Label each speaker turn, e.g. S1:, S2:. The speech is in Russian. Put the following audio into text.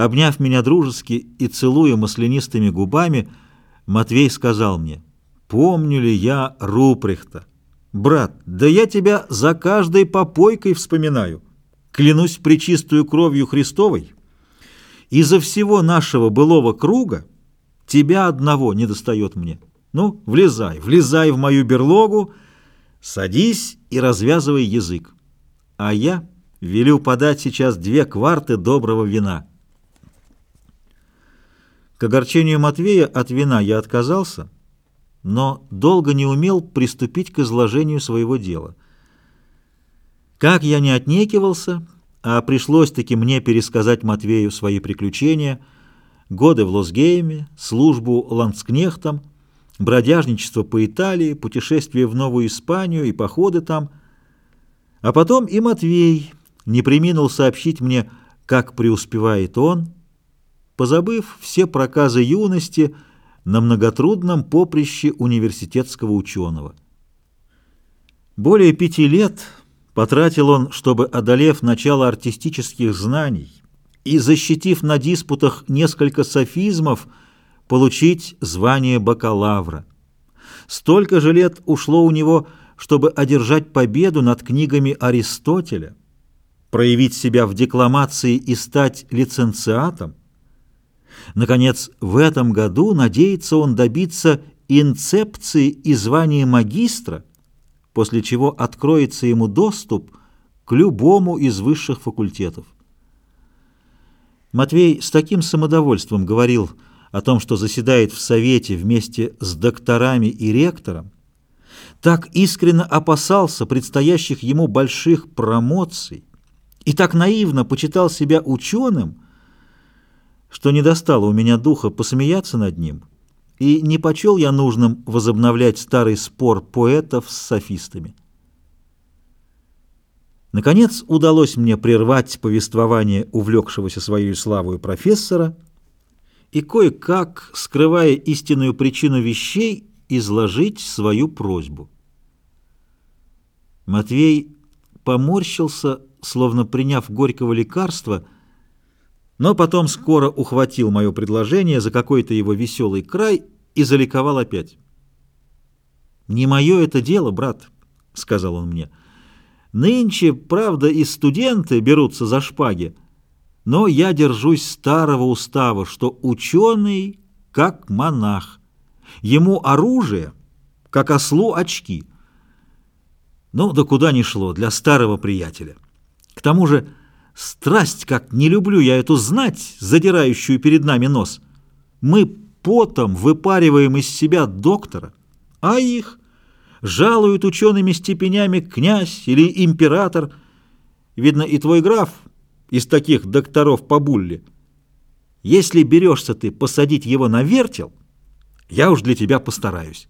S1: Обняв меня дружески и целуя маслянистыми губами, Матвей сказал мне, «Помню ли я Рупрехта? Брат, да я тебя за каждой попойкой вспоминаю. Клянусь причистую кровью Христовой, из-за всего нашего былого круга тебя одного не достает мне. Ну, влезай, влезай в мою берлогу, садись и развязывай язык. А я велю подать сейчас две кварты доброго вина». К огорчению Матвея от вина я отказался, но долго не умел приступить к изложению своего дела. Как я не отнекивался, а пришлось-таки мне пересказать Матвею свои приключения, годы в Лосгейме, службу ландскнехтом, бродяжничество по Италии, путешествие в Новую Испанию и походы там. А потом и Матвей не приминул сообщить мне, как преуспевает он, позабыв все проказы юности на многотрудном поприще университетского ученого. Более пяти лет потратил он, чтобы, одолев начало артистических знаний и защитив на диспутах несколько софизмов, получить звание бакалавра. Столько же лет ушло у него, чтобы одержать победу над книгами Аристотеля, проявить себя в декламации и стать лиценциатом, Наконец, в этом году надеется он добиться инцепции и звания магистра, после чего откроется ему доступ к любому из высших факультетов. Матвей с таким самодовольством говорил о том, что заседает в Совете вместе с докторами и ректором, так искренно опасался предстоящих ему больших промоций и так наивно почитал себя ученым, что не достало у меня духа посмеяться над ним, и не почел я нужным возобновлять старый спор поэтов с софистами. Наконец удалось мне прервать повествование увлекшегося своей славой профессора и кое-как, скрывая истинную причину вещей, изложить свою просьбу. Матвей поморщился, словно приняв горького лекарства — но потом скоро ухватил мое предложение за какой-то его веселый край и заликовал опять. «Не мое это дело, брат», — сказал он мне. «Нынче, правда, и студенты берутся за шпаги, но я держусь старого устава, что ученый как монах, ему оружие, как ослу очки. Ну, да куда ни шло, для старого приятеля. К тому же... Страсть, как не люблю я эту знать, задирающую перед нами нос. Мы потом выпариваем из себя доктора, а их жалуют учеными степенями князь или император. Видно, и твой граф из таких докторов по булле. Если берешься ты посадить его на вертел, я уж для тебя постараюсь».